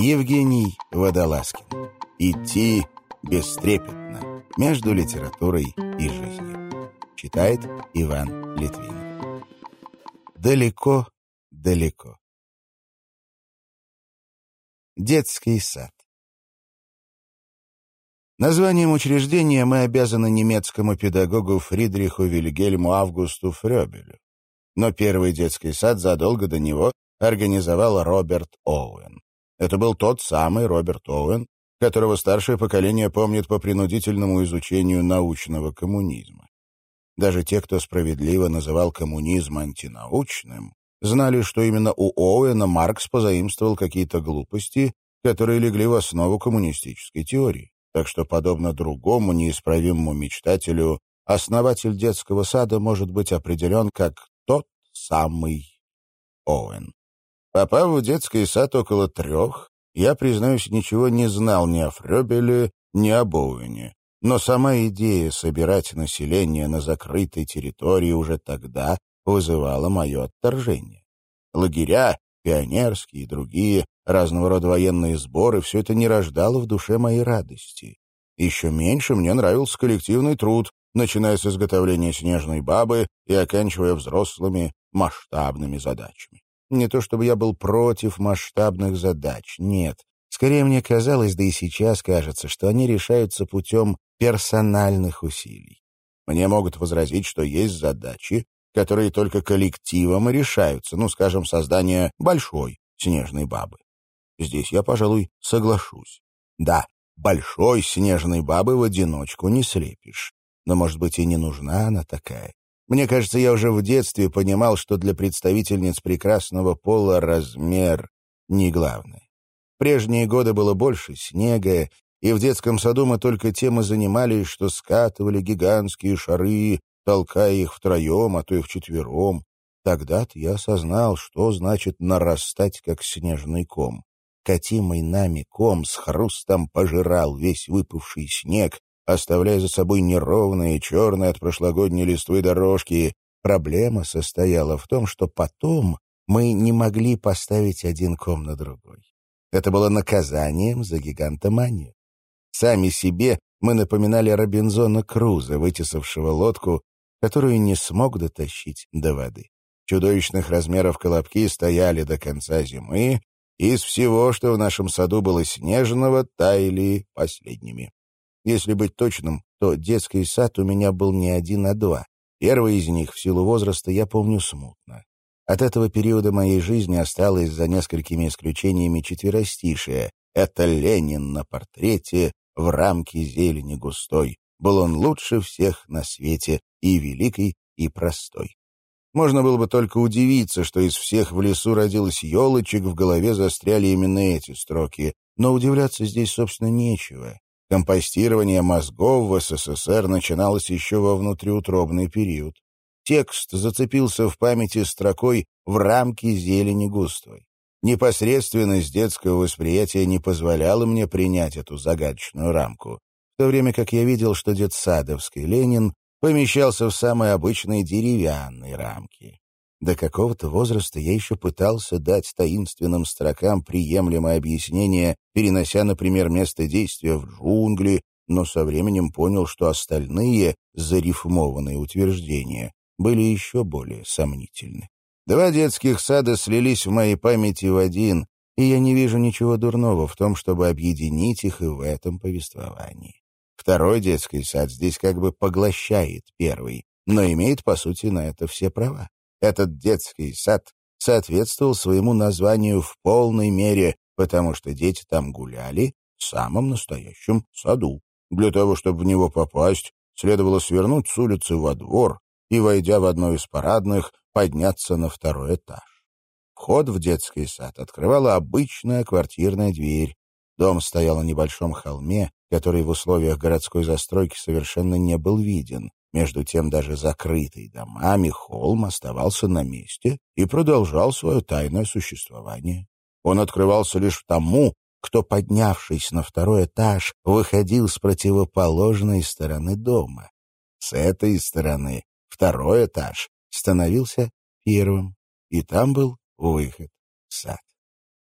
Евгений Водолазкин. Идти бестрепетно между литературой и жизнью. Читает Иван Литвин. Далеко, далеко. Детский сад. Названием учреждения мы обязаны немецкому педагогу Фридриху Вильгельму Августу Фрёбелю. Но первый детский сад задолго до него организовал Роберт Оуэн. Это был тот самый Роберт Оуэн, которого старшее поколение помнит по принудительному изучению научного коммунизма. Даже те, кто справедливо называл коммунизм антинаучным, знали, что именно у Оуэна Маркс позаимствовал какие-то глупости, которые легли в основу коммунистической теории. Так что, подобно другому неисправимому мечтателю, основатель детского сада может быть определен как тот самый Оуэн. Попав в детский сад около трех, я, признаюсь, ничего не знал ни о Фрёбеле, ни о Боуэне. Но сама идея собирать население на закрытой территории уже тогда вызывала мое отторжение. Лагеря, пионерские и другие, разного рода военные сборы — все это не рождало в душе моей радости. Еще меньше мне нравился коллективный труд, начиная с изготовления снежной бабы и оканчивая взрослыми масштабными задачами. Не то чтобы я был против масштабных задач, нет. Скорее мне казалось, да и сейчас кажется, что они решаются путем персональных усилий. Мне могут возразить, что есть задачи, которые только коллективом и решаются, ну, скажем, создание большой снежной бабы. Здесь я, пожалуй, соглашусь. Да, большой снежной бабы в одиночку не слепишь. Но, может быть, и не нужна она такая. Мне кажется, я уже в детстве понимал, что для представительниц прекрасного пола размер не главное. В прежние годы было больше снега, и в детском саду мы только тем и занимались, что скатывали гигантские шары, толкая их втроем, а то и вчетвером. Тогда-то я осознал, что значит нарастать, как снежный ком. Катимый нами ком с хрустом пожирал весь выпавший снег, оставляя за собой неровные, черные от прошлогодней листвы дорожки. Проблема состояла в том, что потом мы не могли поставить один ком на другой. Это было наказанием за гигантоманию. Сами себе мы напоминали Робинзона Круза, вытесавшего лодку, которую не смог дотащить до воды. Чудовищных размеров колобки стояли до конца зимы, и из всего, что в нашем саду было снежного, таяли последними. Если быть точным, то детский сад у меня был не один, а два. Первый из них, в силу возраста, я помню смутно. От этого периода моей жизни осталось за несколькими исключениями четверостишие. Это Ленин на портрете в рамке зелени густой. Был он лучше всех на свете, и великий, и простой. Можно было бы только удивиться, что из всех в лесу родилась елочек, в голове застряли именно эти строки. Но удивляться здесь, собственно, нечего. Компостирование мозгов в СССР начиналось еще во внутриутробный период. Текст зацепился в памяти строкой «в рамке зелени густой». Непосредственность детского восприятия не позволяла мне принять эту загадочную рамку, в то время как я видел, что детсадовский Ленин помещался в самой обычной деревянной рамке. До какого-то возраста я еще пытался дать таинственным строкам приемлемое объяснение, перенося, например, место действия в джунгли, но со временем понял, что остальные зарифмованные утверждения были еще более сомнительны. Два детских сада слились в моей памяти в один, и я не вижу ничего дурного в том, чтобы объединить их и в этом повествовании. Второй детский сад здесь как бы поглощает первый, но имеет, по сути, на это все права. Этот детский сад соответствовал своему названию в полной мере, потому что дети там гуляли в самом настоящем саду. Для того, чтобы в него попасть, следовало свернуть с улицы во двор и, войдя в одно из парадных, подняться на второй этаж. Вход в детский сад открывала обычная квартирная дверь. Дом стоял на небольшом холме, который в условиях городской застройки совершенно не был виден. Между тем, даже закрытый домами, холм оставался на месте и продолжал свое тайное существование. Он открывался лишь тому, кто, поднявшись на второй этаж, выходил с противоположной стороны дома. С этой стороны второй этаж становился первым, и там был выход в сад.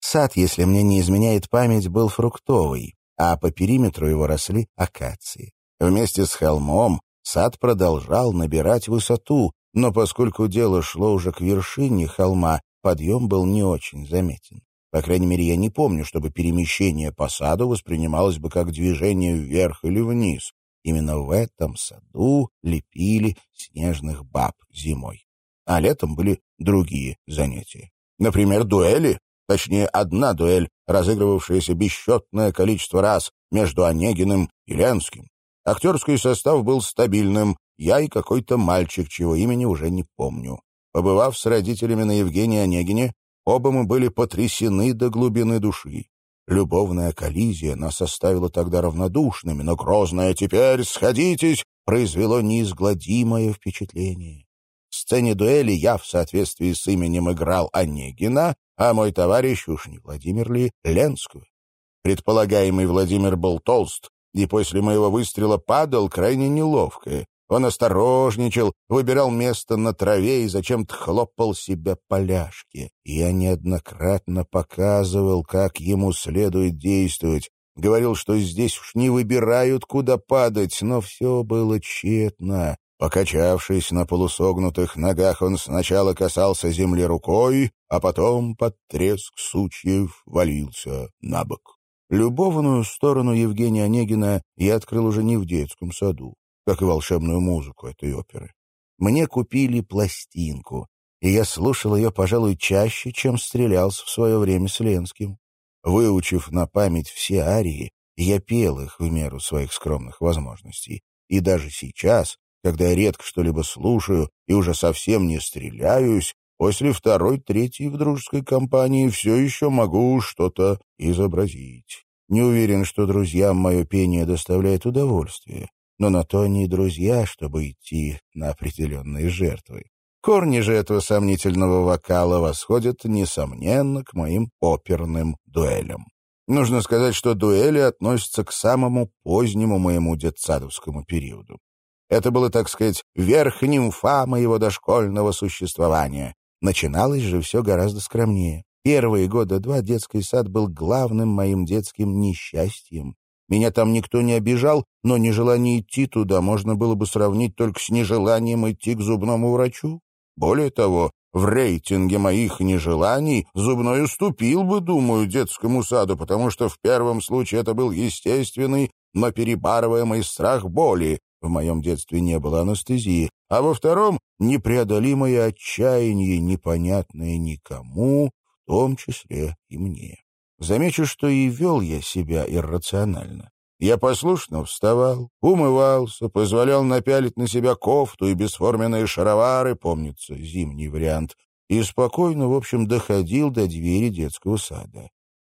Сад, если мне не изменяет память, был фруктовый, а по периметру его росли акации. Вместе с холмом сад продолжал набирать высоту, но поскольку дело шло уже к вершине холма, подъем был не очень заметен. По крайней мере, я не помню, чтобы перемещение по саду воспринималось бы как движение вверх или вниз. Именно в этом саду лепили снежных баб зимой. А летом были другие занятия. Например, дуэли, точнее, одна дуэль, разыгрывавшаяся бесчетное количество раз между Онегиным и Ленским. Актерский состав был стабильным, я и какой-то мальчик, чего имени уже не помню. Побывав с родителями на Евгении Онегине, оба мы были потрясены до глубины души. Любовная коллизия нас оставила тогда равнодушными, но грозное «теперь сходитесь» произвело неизгладимое впечатление. В сцене дуэли я в соответствии с именем играл Онегина, а мой товарищ, уж не Владимир ли, Ленскую. Предполагаемый Владимир был толст, и после моего выстрела падал крайне неловко. Он осторожничал, выбирал место на траве и зачем-то хлопал себя по ляжке. Я неоднократно показывал, как ему следует действовать. Говорил, что здесь уж не выбирают, куда падать, но все было тщетно. Покачавшись на полусогнутых ногах, он сначала касался земли рукой, а потом под треск сучьев валился на бок. Любовную сторону Евгения Онегина я открыл уже не в детском саду как и волшебную музыку этой оперы. Мне купили пластинку, и я слушал ее, пожалуй, чаще, чем стрелялся в свое время с Ленским. Выучив на память все арии, я пел их в меру своих скромных возможностей. И даже сейчас, когда я редко что-либо слушаю и уже совсем не стреляюсь, после второй-третьей в дружеской компании все еще могу что-то изобразить. Не уверен, что друзьям мое пение доставляет удовольствие но на то они и друзья, чтобы идти на определенные жертвы. Корни же этого сомнительного вокала восходят, несомненно, к моим оперным дуэлям. Нужно сказать, что дуэли относятся к самому позднему моему детсадовскому периоду. Это было, так сказать, верхним фа моего дошкольного существования. Начиналось же все гораздо скромнее. Первые года два детский сад был главным моим детским несчастьем. Меня там никто не обижал, но нежелание идти туда можно было бы сравнить только с нежеланием идти к зубному врачу. Более того, в рейтинге моих нежеланий зубной уступил бы, думаю, детскому саду, потому что в первом случае это был естественный, но перебарываемый страх боли. В моем детстве не было анестезии. А во втором — непреодолимое отчаяние, непонятное никому, в том числе и мне. Замечу, что и вел я себя иррационально. Я послушно вставал, умывался, позволял напялить на себя кофту и бесформенные шаровары, помнится, зимний вариант, и спокойно, в общем, доходил до двери детского сада.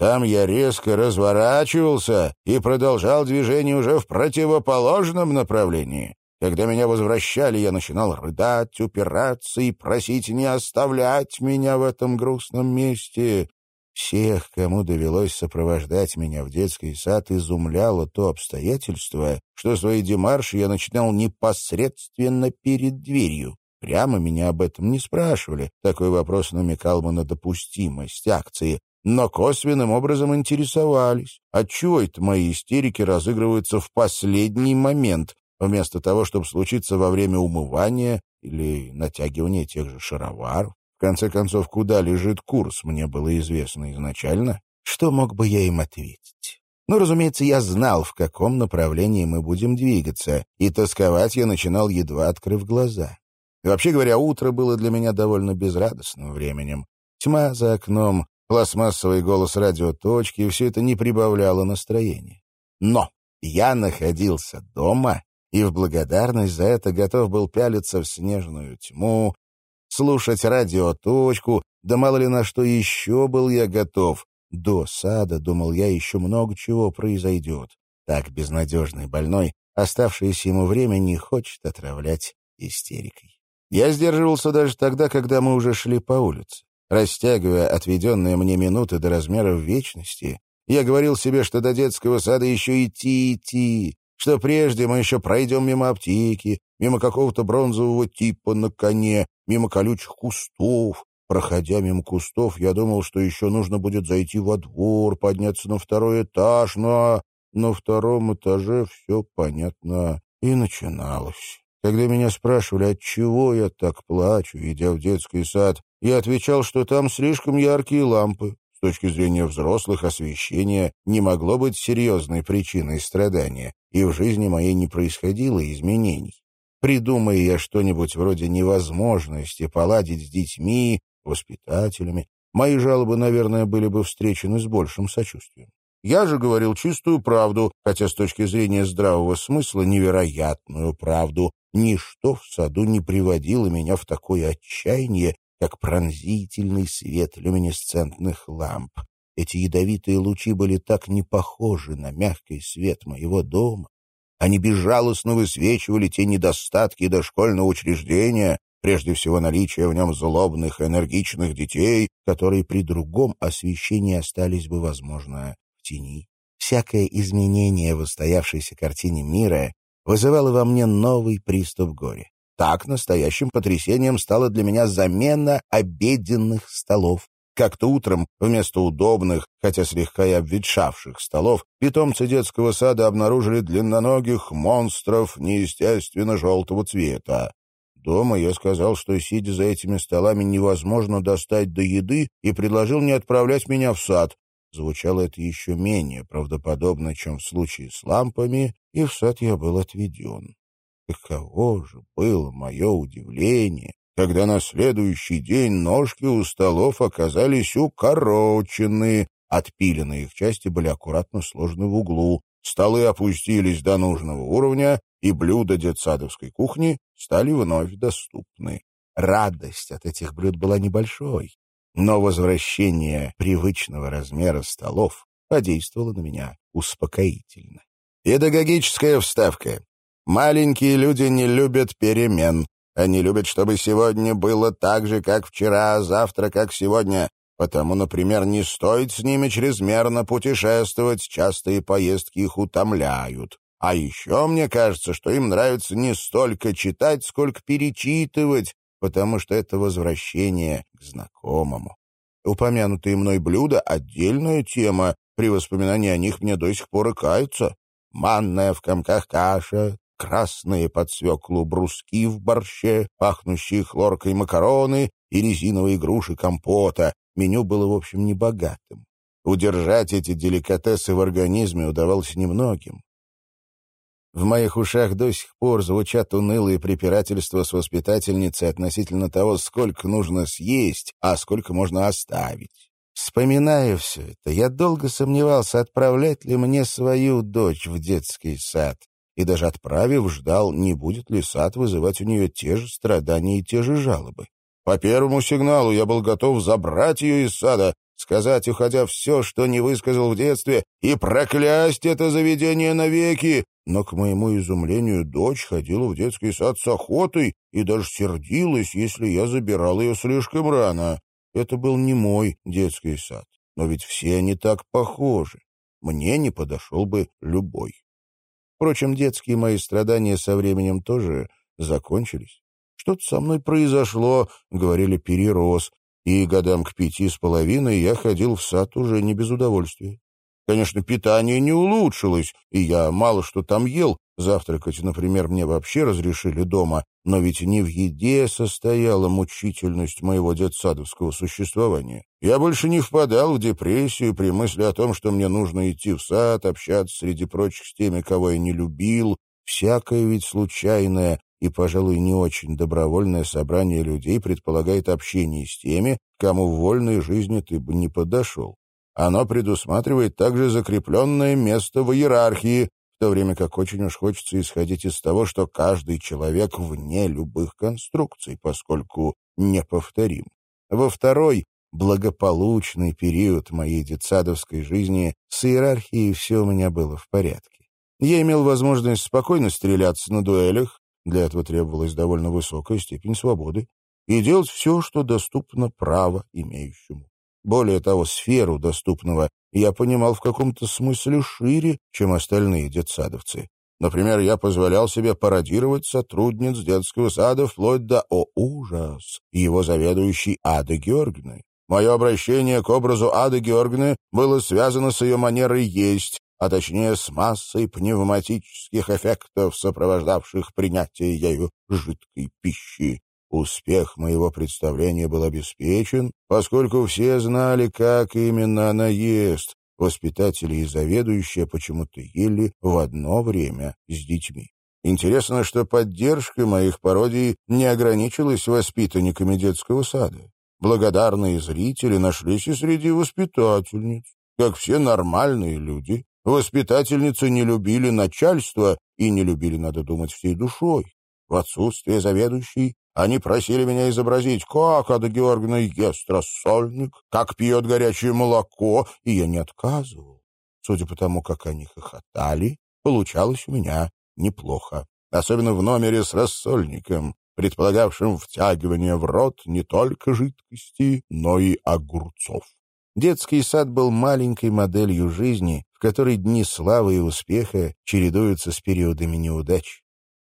Там я резко разворачивался и продолжал движение уже в противоположном направлении. Когда меня возвращали, я начинал рыдать, упираться и просить не оставлять меня в этом грустном месте. Всех, кому довелось сопровождать меня в детский сад, изумляло то обстоятельство, что свои демарши я начинал непосредственно перед дверью. Прямо меня об этом не спрашивали. Такой вопрос намекал бы на допустимость акции. Но косвенным образом интересовались. Отчего это мои истерики разыгрываются в последний момент, вместо того, чтобы случиться во время умывания или натягивания тех же шароваров? В конце концов, куда лежит курс, мне было известно изначально. Что мог бы я им ответить? Ну, разумеется, я знал, в каком направлении мы будем двигаться, и тосковать я начинал, едва открыв глаза. И вообще говоря, утро было для меня довольно безрадостным временем. Тьма за окном, пластмассовый голос радиоточки, и все это не прибавляло настроения. Но я находился дома, и в благодарность за это готов был пялиться в снежную тьму, слушать радиоточку, да мало ли на что еще был я готов. До сада, думал я, еще много чего произойдет. Так безнадежный больной оставшееся ему время не хочет отравлять истерикой. Я сдерживался даже тогда, когда мы уже шли по улице. Растягивая отведенные мне минуты до размеров вечности, я говорил себе, что до детского сада еще идти идти, что прежде мы еще пройдем мимо аптеки, мимо какого-то бронзового типа на коне, мимо колючих кустов, Проходя мимо кустов, я думал, что еще нужно будет зайти во двор, подняться на второй этаж, но на втором этаже все понятно и начиналось. Когда меня спрашивали, от чего я так плачу, идя в детский сад, я отвечал, что там слишком яркие лампы. С точки зрения взрослых освещение не могло быть серьезной причиной страдания, и в жизни моей не происходило изменений. Придумая я что-нибудь вроде невозможности поладить с детьми, воспитателями, мои жалобы, наверное, были бы встречены с большим сочувствием. Я же говорил чистую правду, хотя с точки зрения здравого смысла невероятную правду. Ничто в саду не приводило меня в такое отчаяние, как пронзительный свет люминесцентных ламп. Эти ядовитые лучи были так не похожи на мягкий свет моего дома. Они безжалостно высвечивали те недостатки дошкольного учреждения, прежде всего наличие в нем злобных, энергичных детей, которые при другом освещении остались бы, возможно, в тени. Всякое изменение в устоявшейся картине мира вызывало во мне новый приступ горя. Так настоящим потрясением стала для меня замена обеденных столов. Как-то утром вместо удобных, хотя слегка и обветшавших столов, питомцы детского сада обнаружили длинноногих монстров неестественно желтого цвета. Дома я сказал, что, сидя за этими столами, невозможно достать до еды, и предложил не отправлять меня в сад, Звучало это еще менее правдоподобно, чем в случае с лампами, и в сад я был отведен. Каково же было мое удивление, когда на следующий день ножки у столов оказались укорочены, отпиленные их части были аккуратно сложены в углу, столы опустились до нужного уровня, и блюда детсадовской кухни стали вновь доступны. Радость от этих блюд была небольшой, но возвращение привычного размера столов подействовало на меня успокоительно. Педагогическая вставка. Маленькие люди не любят перемен. Они любят, чтобы сегодня было так же, как вчера, а завтра, как сегодня. Потому, например, не стоит с ними чрезмерно путешествовать, частые поездки их утомляют. А еще мне кажется, что им нравится не столько читать, сколько перечитывать, потому что это возвращение к знакомому. Упомянутые мной блюда — отдельная тема, при воспоминании о них мне до сих пор и каются. Манная в комках каша, красные под свеклу бруски в борще, пахнущие хлоркой макароны и резиновые груши компота. Меню было, в общем, небогатым. Удержать эти деликатесы в организме удавалось немногим. В моих ушах до сих пор звучат унылые препирательства с воспитательницей относительно того, сколько нужно съесть, а сколько можно оставить. Вспоминая все это, я долго сомневался, отправлять ли мне свою дочь в детский сад. И даже отправив, ждал, не будет ли сад вызывать у нее те же страдания и те же жалобы. По первому сигналу я был готов забрать ее из сада, сказать, уходя, все, что не высказал в детстве, и проклясть это заведение навеки, но, к моему изумлению, дочь ходила в детский сад с охотой и даже сердилась, если я забирал ее слишком рано. Это был не мой детский сад, но ведь все они так похожи. Мне не подошел бы любой. Впрочем, детские мои страдания со временем тоже закончились. Что-то со мной произошло, говорили, перерос, и годам к пяти с половиной я ходил в сад уже не без удовольствия. Конечно, питание не улучшилось, и я мало что там ел. Завтракать, например, мне вообще разрешили дома, но ведь не в еде состояла мучительность моего детсадовского существования. Я больше не впадал в депрессию при мысли о том, что мне нужно идти в сад, общаться среди прочих с теми, кого я не любил. Всякое ведь случайное и, пожалуй, не очень добровольное собрание людей предполагает общение с теми, кому в вольной жизни ты бы не подошел. Оно предусматривает также закрепленное место в иерархии, в то время как очень уж хочется исходить из того, что каждый человек вне любых конструкций, поскольку неповторим. Во второй, благополучный период моей детсадовской жизни с иерархией все у меня было в порядке. Я имел возможность спокойно стреляться на дуэлях, для этого требовалась довольно высокая степень свободы, и делать все, что доступно право имеющему. Более того, сферу доступного я понимал в каком-то смысле шире, чем остальные детсадовцы. Например, я позволял себе пародировать сотрудниц детского сада вплоть до «О, ужас!» его заведующей Ады Георгиевны. Мое обращение к образу Ады Георгиевны было связано с ее манерой есть, а точнее с массой пневматических эффектов, сопровождавших принятие ею жидкой пищи. Успех моего представления был обеспечен, поскольку все знали, как именно она ест, Воспитатели и заведующие почему-то ели в одно время с детьми. Интересно, что поддержка моих пародий не ограничилась воспитанниками детского сада. Благодарные зрители нашлись и среди воспитательниц. Как все нормальные люди, воспитательницы не любили начальство и не любили, надо думать, всей душой. В отсутствие заведующей они просили меня изобразить, как Ада Георгиевна ест рассольник, как пьет горячее молоко, и я не отказывал. Судя по тому, как они хохотали, получалось у меня неплохо. Особенно в номере с рассольником, предполагавшим втягивание в рот не только жидкости, но и огурцов. Детский сад был маленькой моделью жизни, в которой дни славы и успеха чередуются с периодами неудач.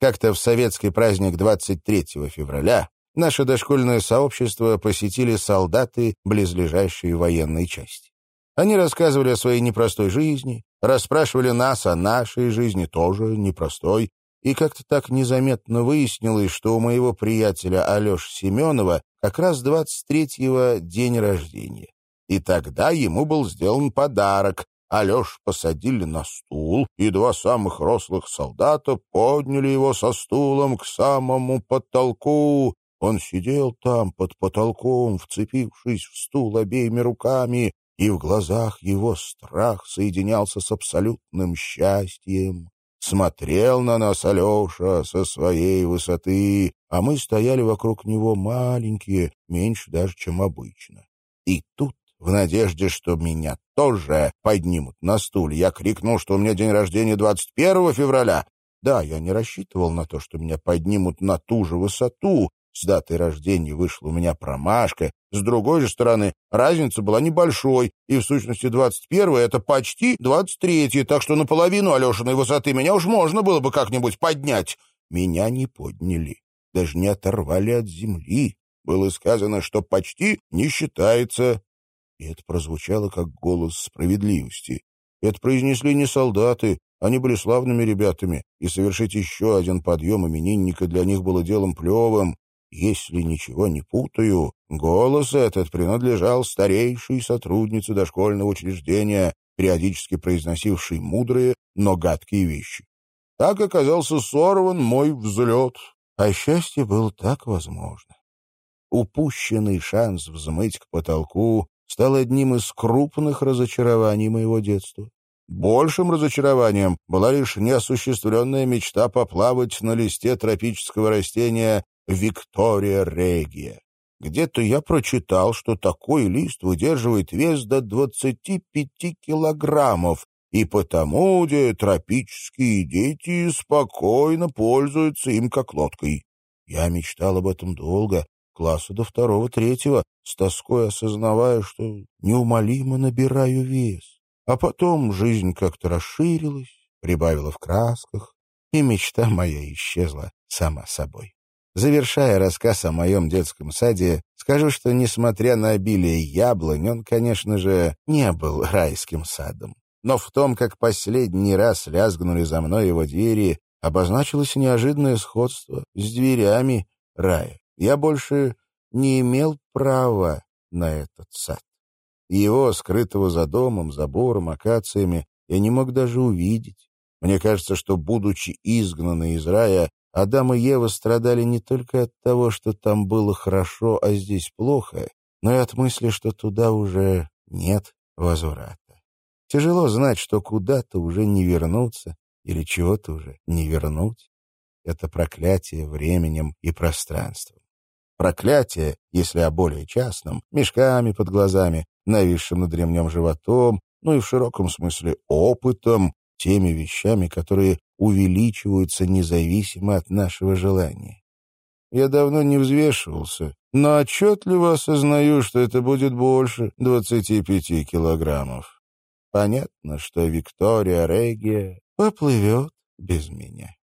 Как-то в советский праздник 23 февраля наше дошкольное сообщество посетили солдаты близлежащей военной части. Они рассказывали о своей непростой жизни, расспрашивали нас о нашей жизни, тоже непростой, и как-то так незаметно выяснилось, что у моего приятеля Алеши Семенова как раз 23-го день рождения. И тогда ему был сделан подарок Алеш посадили на стул, и два самых рослых солдата подняли его со стулом к самому потолку. Он сидел там под потолком, вцепившись в стул обеими руками, и в глазах его страх соединялся с абсолютным счастьем. Смотрел на нас Алеша со своей высоты, а мы стояли вокруг него маленькие, меньше даже, чем обычно. И тут в надежде, что меня тоже поднимут на стуле. Я крикнул, что у меня день рождения 21 февраля. Да, я не рассчитывал на то, что меня поднимут на ту же высоту. С датой рождения вышла у меня промашка. С другой же стороны, разница была небольшой, и в сущности 21 это почти 23 так что наполовину Алешиной высоты меня уж можно было бы как-нибудь поднять. Меня не подняли, даже не оторвали от земли. Было сказано, что почти не считается и это прозвучало как голос справедливости. Это произнесли не солдаты, они были славными ребятами, и совершить еще один подъем именинника для них было делом плевым. Если ничего не путаю, голос этот принадлежал старейшей сотруднице дошкольного учреждения, периодически произносившей мудрые, но гадкие вещи. Так оказался сорван мой взлет, а счастье было так возможно. Упущенный шанс взмыть к потолку стал одним из крупных разочарований моего детства. Большим разочарованием была лишь неосуществленная мечта поплавать на листе тропического растения Виктория регия. Где-то я прочитал, что такой лист выдерживает вес до 25 килограммов, и потому где тропические дети спокойно пользуются им как лодкой. Я мечтал об этом долго, класса до второго-третьего, с тоской осознавая, что неумолимо набираю вес. А потом жизнь как-то расширилась, прибавила в красках, и мечта моя исчезла сама собой. Завершая рассказ о моем детском саде, скажу, что, несмотря на обилие яблонь, он, конечно же, не был райским садом. Но в том, как последний раз лязгнули за мной его двери, обозначилось неожиданное сходство с дверями рая я больше не имел права на этот сад. Его, скрытого за домом, забором, акациями, я не мог даже увидеть. Мне кажется, что, будучи изгнаны из рая, Адам и Ева страдали не только от того, что там было хорошо, а здесь плохо, но и от мысли, что туда уже нет возврата. Тяжело знать, что куда-то уже не вернуться или чего-то уже не вернуть. Это проклятие временем и пространством. Проклятие, если о более частном, мешками под глазами, нависшим над ремнем животом, ну и в широком смысле опытом, теми вещами, которые увеличиваются независимо от нашего желания. Я давно не взвешивался, но отчетливо осознаю, что это будет больше 25 килограммов. Понятно, что Виктория Регия поплывет без меня.